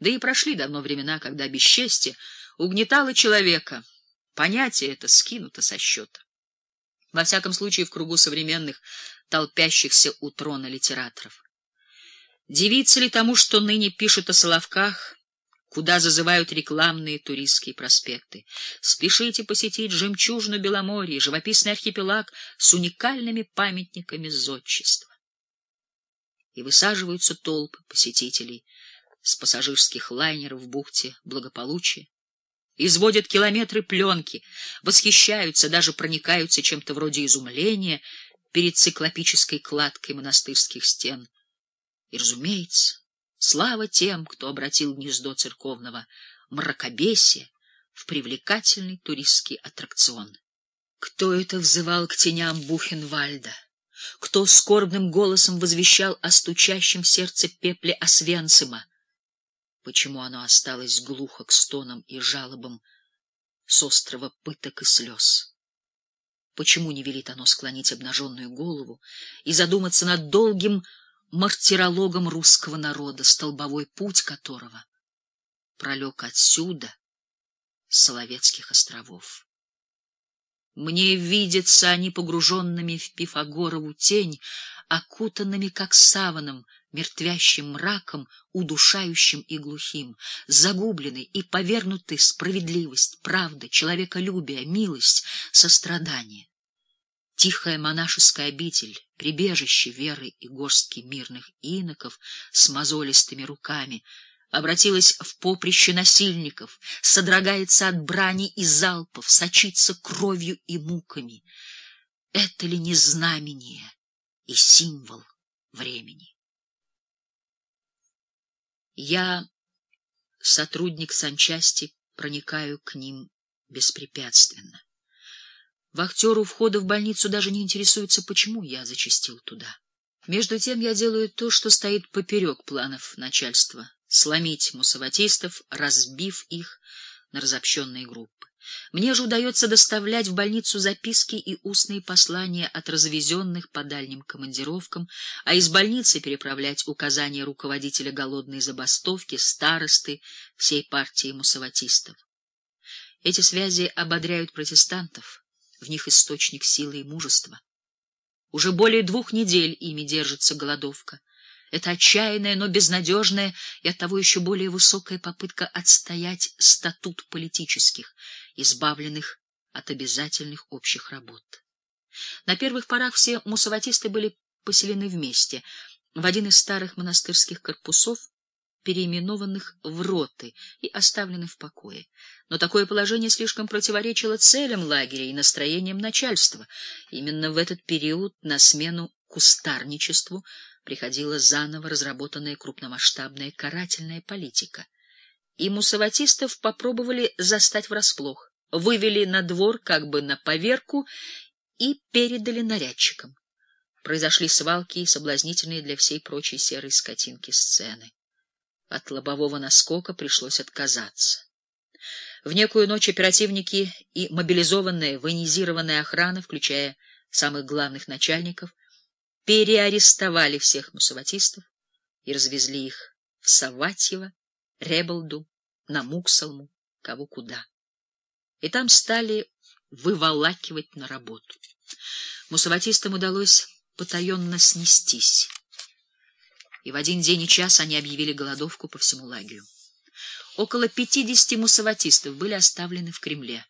Да и прошли давно времена, когда бесчестье угнетало человека. Понятие это скинуто со счета. Во всяком случае, в кругу современных, толпящихся у трона литераторов. Дивиться ли тому, что ныне пишут о Соловках, куда зазывают рекламные туристские проспекты? Спешите посетить жемчужину Беломорья, живописный архипелаг с уникальными памятниками зодчества. И высаживаются толпы посетителей с пассажирских лайнеров в бухте благополучия, изводят километры пленки, восхищаются, даже проникаются чем-то вроде изумления перед циклопической кладкой монастырских стен. И, разумеется, слава тем, кто обратил гнездо церковного мракобесия в привлекательный туристский аттракцион. Кто это взывал к теням Бухенвальда? Кто скорбным голосом возвещал о стучащем сердце пепле Освенцима? Почему оно осталось глухо к стонам и жалобам с острова пыток и слез? Почему не велит оно склонить обнаженную голову и задуматься над долгим мартирологом русского народа, столбовой путь которого пролег отсюда, Соловецких островов? Мне видятся они погруженными в Пифагорову тень, окутанными, как саваном, мертвящим мраком, удушающим и глухим, загублены и повернуты справедливость, правда, человеколюбие, милость, сострадание. Тихая монашеская обитель, прибежище веры и горстки мирных иноков с мозолистыми руками, обратилась в поприще насильников, содрогается от брани и залпов, сочится кровью и муками. Это ли не знамение и символ времени? Я, сотрудник санчасти, проникаю к ним беспрепятственно. Вахтер у входа в больницу даже не интересуется, почему я зачастил туда. Между тем я делаю то, что стоит поперек планов начальства — сломить мусаватистов, разбив их на разобщенные группы. Мне же удается доставлять в больницу записки и устные послания от развезенных по дальним командировкам, а из больницы переправлять указания руководителя голодной забастовки, старосты всей партии мусаватистов. Эти связи ободряют протестантов, в них источник силы и мужества. Уже более двух недель ими держится голодовка. Это отчаянная, но безнадежная и оттого еще более высокая попытка отстоять статут политических, избавленных от обязательных общих работ. На первых порах все мусаватисты были поселены вместе в один из старых монастырских корпусов, переименованных в роты и оставлены в покое. Но такое положение слишком противоречило целям лагеря и настроениям начальства. Именно в этот период на смену кустарничеству приходила заново разработанная крупномасштабная карательная политика. И мусаватистов попробовали застать врасплох, вывели на двор как бы на поверку и передали нарядчикам. Произошли свалки и соблазнительные для всей прочей серой скотинки сцены. От лобового наскока пришлось отказаться. В некую ночь оперативники и мобилизованная военизированная охрана, включая самых главных начальников, переарестовали всех мусаватистов и развезли их в Саватьево, Ребалду, на Муксалму, кого куда. И там стали выволакивать на работу. Мусаватистам удалось потаенно снестись и в один день и час они объявили голодовку по всему лагерю. Около пятидесяти мусаватистов были оставлены в Кремле.